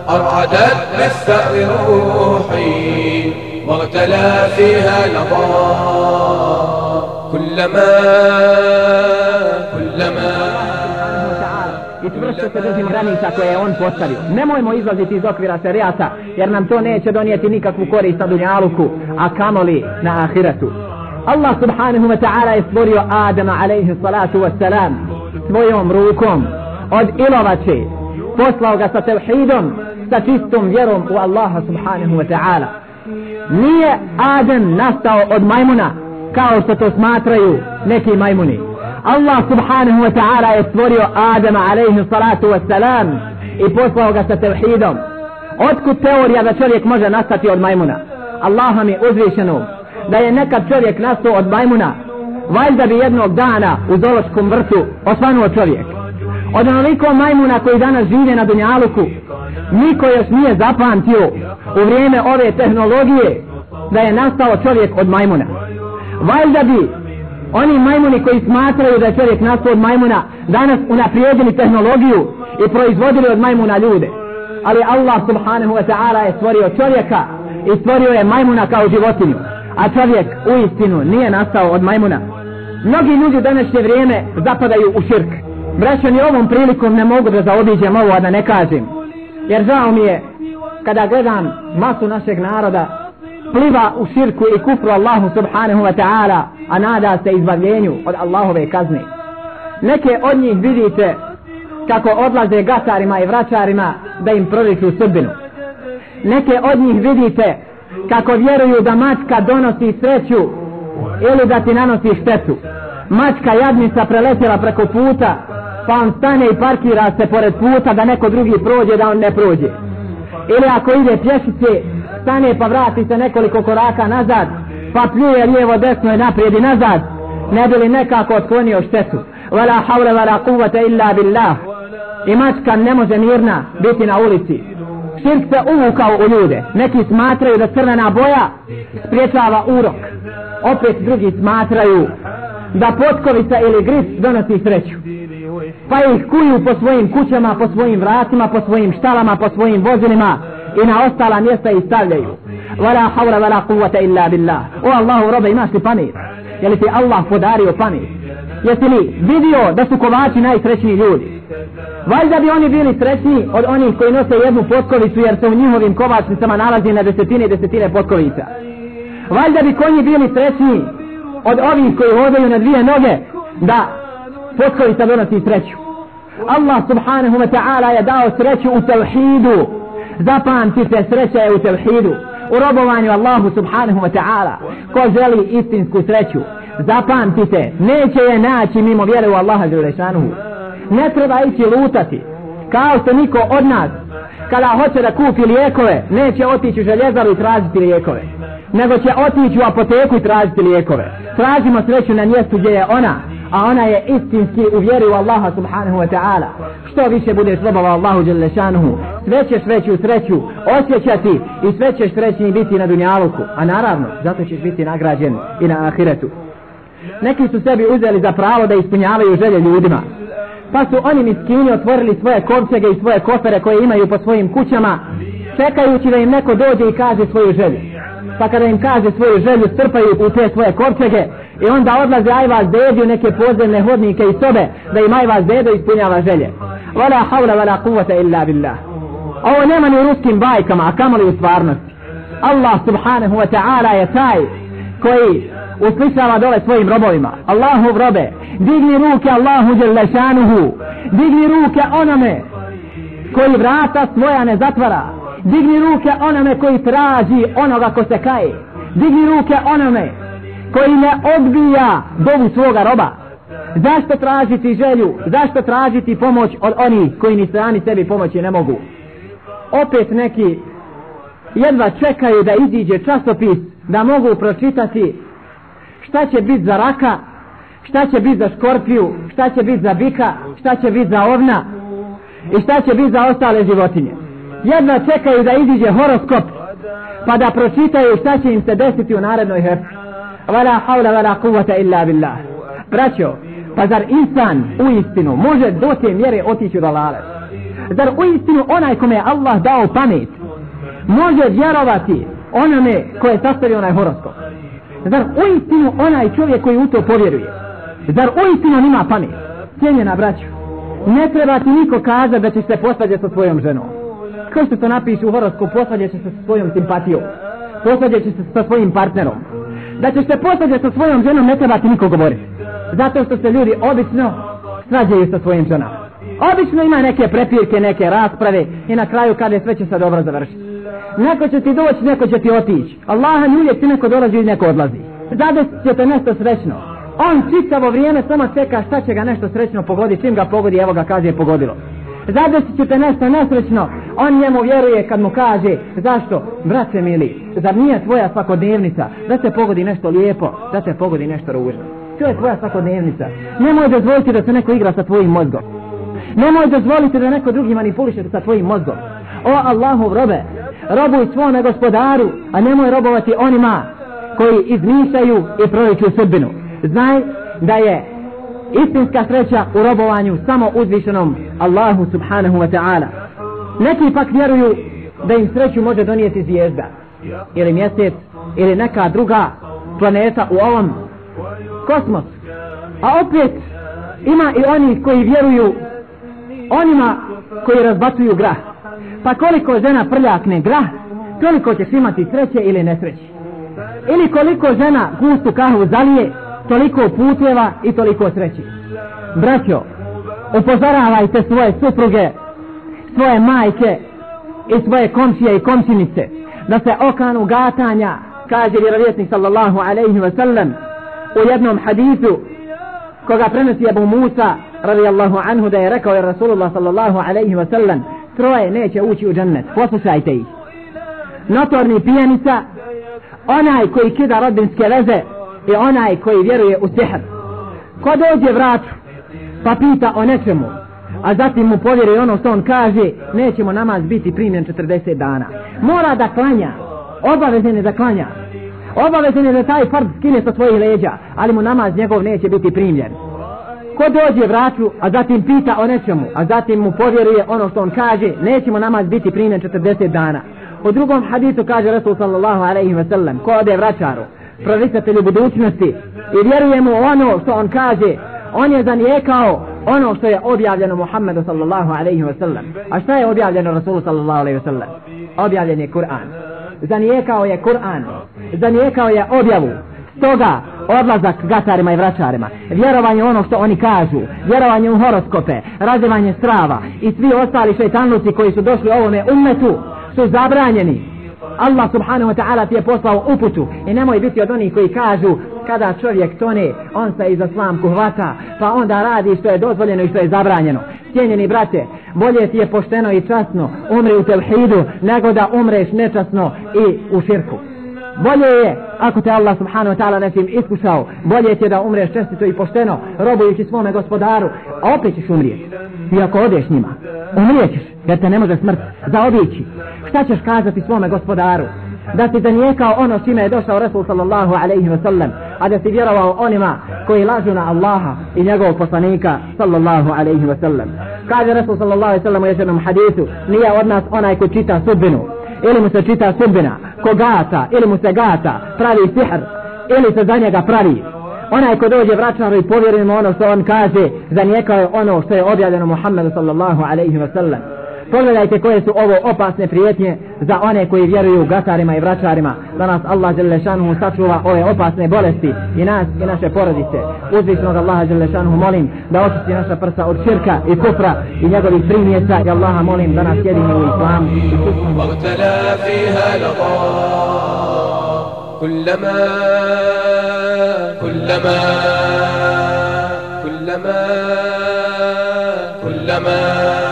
أرعدت بالثأر روحي واغتلى فيها لظى كلما كلما i čvršće se držim granica koje je on postavio. Nemojmo izlaziti iz okvira šarijata, jer nam to neće donijeti nikakvu korist na dunjaluku, a kamoli na ahiretu. Allah subhanahu wa ta'ala je stvorio Adama alaihi salatu wa salam svojom rukom od ilovače. Poslao ga sa tevhidom, sa čistom vjerom u Allaha subhanahu wa ta'ala. Nije Adem nastao od majmuna, kao što to smatraju neki majmuni. Allah subhanahu wa ta'ala je stvorio Adama alaihi salatu wa salam i poslao ga sa tevhidom. Otkud teorija da čovjek može nastati od majmuna? Allah mi uzvišeno da je nekad čovjek nastao od majmuna, valjda bi jednog dana u zološkom vrtu osvanuo čovjek. Od onoliko majmuna koji danas žive na Dunjaluku, niko još nije zapamtio u vrijeme ove tehnologije da je nastao čovjek od majmuna. Valjda bi oni majmuni koji smatraju da je čovjek nastao od majmuna danas unaprijedili tehnologiju i proizvodili od majmuna ljude. Ali Allah subhanahu wa ta'ala je stvorio čovjeka i stvorio je majmuna kao životinju. A čovjek u istinu nije nastao od majmuna. Mnogi ljudi u današnje vrijeme zapadaju u širk. Braćo, ni ovom prilikom ne mogu da zaobiđem ovo, a da ne kažem. Jer žao mi je kada gledam masu našeg naroda pliva u širku i kufru Allahu subhanahu wa ta'ala, a nada se izbavljenju od Allahove kazne. Neke od njih vidite kako odlaze gatarima i vraćarima da im proriču sudbinu. Neke od njih vidite kako vjeruju da mačka donosi sreću ili da ti nanosi štetu. Mačka jadnica preletjela preko puta, pa on stane i parkira se pored puta da neko drugi prođe da on ne prođe. Ili ako ide pješice, stane pa vrati se nekoliko koraka nazad, pa pljuje lijevo desno i naprijed i nazad, ne bi li nekako otklonio štetu. Vala havle vala kuvata illa billah. I mačka ne može mirna biti na ulici. Širk se uvukao u ljude. Neki smatraju da crvena boja spriječava urok. Opet drugi smatraju da potkovica ili gris donosi sreću. Pa ih kuju po svojim kućama, po svojim vratima, po svojim štalama, po svojim vozilima i na ostala mjesta ih stavljaju. Vala havla vala kuvata illa billah. O Allahu robe imaš li pamet? Je li ti Allah podario pamet? Jesi li vidio da su kovači najsrećniji ljudi? Valjda bi oni bili srećni od onih koji nose jednu potkovicu jer se u njihovim kovačnicama nalazi na desetine i desetine potkovica. Valjda bi konji bili srećni od ovih koji hodaju na dvije noge da potkovica donosi sreću. Allah subhanahu wa ta'ala je dao sreću u tevhidu. Zapamtite sreća je u tevhidu. U robovanju Allahu subhanahu wa ta'ala. Ko želi istinsku sreću, zapamtite, neće je naći mimo vjere u Allaha Želešanuhu. Ne treba ići lutati. Kao što niko od nas, kada hoće da kupi lijekove, neće otići u željezaru i tražiti lijekove. Nego će otići u apoteku i tražiti lijekove. Tražimo sreću na mjestu gdje je ona, a ona je istinski u vjeri u Allaha subhanahu wa ta'ala. Što više budeš robova Allahu Đelešanuhu, sve ćeš veću sreću osjećati i sve ćeš srećni biti na dunjaluku. A naravno, zato ćeš biti nagrađen i na ahiretu. Neki su sebi uzeli za pravo da ispunjavaju želje ljudima. Pa su oni miskini otvorili svoje kovčege i svoje kofere koje imaju po svojim kućama, čekajući da im neko dođe i kaže svoju želju. Pa kada im kaže svoju želju, strpaju u te svoje kovčege i onda odlaze ajvaz dedu neke podzemne hodnike i sobe da im ajvaz dedo ispunjava želje. Vala havla vala kuvata illa billah. Ovo nema ni u ruskim bajkama, a kamoli u stvarnosti. Allah subhanahu wa ta'ala je taj koji uslišava dole svojim robovima. Allahu robe, digni ruke Allahu djelašanuhu, digni ruke onome koji vrata svoja ne zatvara, digni ruke onome koji traži onoga ko se kaje, digni ruke onome koji ne odbija dovu svoga roba. Zašto tražiti želju, zašto tražiti pomoć od onih koji ni strani sebi pomoći ne mogu? Opet neki jedva čekaju da iziđe časopis da mogu pročitati šta će biti za raka, šta će biti za škorpiju, šta će biti za bika, šta će biti za ovna i šta će biti za ostale životinje. Jedva čekaju da iziđe horoskop pa da pročitaju šta će im se desiti u narednoj hrpi. Vala havla vala kuvata illa billah. Braćo, pa zar insan u istinu može do te mjere otići u dalale? Zar u istinu onaj kome je Allah dao pamet može vjerovati onome koje je sastavio onaj horoskop? Zar u istinu onaj čovjek koji u to povjeruje? Zar u istinu nima pamet? Cijenjena braću, ne treba ti niko kazati da ćeš se posvađati sa svojom ženom. Kao što to napiše u horoskopu, posvađat će se sa svojom simpatijom. Posvađat će se sa svojim partnerom. Da ćeš se posvađati sa svojom ženom, ne treba ti niko govoriti. Zato što se ljudi obično svađaju sa svojim ženama. Obično ima neke prepirke, neke rasprave i na kraju kada sve će se dobro završiti. Neko će ti doći, neko će ti otići. Allaha mi uvijek ti neko dolazi i neko odlazi. Zadesit će te nešto srećno. On čitavo vrijeme samo čeka šta će ga nešto srećno pogoditi. Čim ga pogodi, evo ga kaže je pogodilo. Zadesit će te nešto nesrećno. On njemu vjeruje kad mu kaže zašto? Braće mili, zar nije tvoja svakodnevnica da se pogodi nešto lijepo, da se pogodi nešto ružno. To je tvoja svakodnevnica. Nemoj dozvoliti da se neko igra sa tvojim mozgom. Nemoj dozvoliti da neko drugi manipuliše sa tvojim mozgom. O Allahov robe, robuj svome gospodaru, a nemoj robovati onima koji izmišljaju i proliču sudbinu. Znaj da je istinska sreća u robovanju samo uzvišenom Allahu subhanahu wa ta'ala. Neki pak vjeruju da im sreću može donijeti zvijezda ili mjesec ili neka druga planeta u ovom kosmos. A opet ima i oni koji vjeruju onima koji razbacuju grah. Pa koliko žena prljakne grah, toliko ćeš imati sreće ili nesreće. Ili koliko žena gustu kahvu zalije, toliko puteva i toliko sreće. Braćo, upozoravajte svoje supruge, svoje majke i svoje komšije i komšinice da se okanu gatanja, kaže vjerovjesnik sallallahu alaihi wa sallam u jednom hadisu koga prenosi Abu Musa radijallahu anhu da je rekao je Rasulullah sallallahu alaihi wa sallam troje neće ući u džennet poslušajte ih. Notorni pijanica onaj koji kida rodinske veze i onaj koji vjeruje u sihr. Ko dođe vratu pa pita o nečemu a zatim mu povjeri ono što on kaže nećemo namaz biti primjen 40 dana. Mora da klanja obavezan je da klanja. Obavezan je da taj fard skine sa svojih leđa ali mu namaz njegov neće biti primljen. Ko dođe vratu a zatim pita o nečemu a zatim mu povjeruje ono što on kaže nećemo namaz biti primjen 40 dana. U drugom hadisu kaže Rasul sallallahu alaihi wa sallam ko ode vraćaru provisatelju budućnosti i vjeruje mu ono što on kaže on je zanijekao ono što je objavljeno Muhammedu sallallahu alaihi wa sallam. A šta je objavljeno Rasulu sallallahu alaihi wa sallam? Objavljen je Kur'an. Zanijekao je Kur'an. Zanijekao je objavu. Stoga odlazak gatarima i vraćarima vjerovanje ono što oni kažu vjerovanje u horoskope razivanje strava i svi ostali šeitanluci koji su došli ovome umetu su zabranjeni. Allah subhanahu wa ta'ala ti je poslao uputu. I nemoj biti od onih koji kažu kada čovjek tone on se iza slamku hvata pa onda radi što je dozvoljeno i što je zabranjeno. Cijenjeni brate bolje ti je pošteno i časno umri u tevhidu nego da umreš nečasno i u širku. Bolje je ako te Allah subhanahu wa ta'ala nečim iskušao bolje ti je da umreš čestito i pošteno robujući svome gospodaru a opet ćeš umrijeti. I ako odeš njima umrijećeš jer te ne može smrt zaobići. Šta ćeš kazati svome gospodaru? Da si zanijekao ono s čime je došao Resul sallallahu alaihi wa sallam a da si vjerovao onima koji lažu na Allaha i njegovog poslanika sallallahu alaihi wa sallam. Kaže Resul sallallahu alaihi wa sallam u jednom hadisu nije od nas onaj ko čita sudbinu ili mu se čita sudbina ko gata ili mu se gata pravi sihr ili se za njega pravi. Onaj ko dođe vraćaru i povjerujemo ono što on kaže zanijekao je ono što je objavljeno Muhammedu sallallahu alaihi wa sallam. Pogledajte koje su ovo opasne prijetnje za one koji vjeruju gatarima i vraćarima. Da nas Allah Đelešanu sačuva ove opasne bolesti i nas i naše porodice. Uzvišnog Allaha Đelešanu molim da očisti naša prsa od širka i kufra i njegovih primjeca. I Allaha molim da nas jedimo u islamu. كلما كلما كلما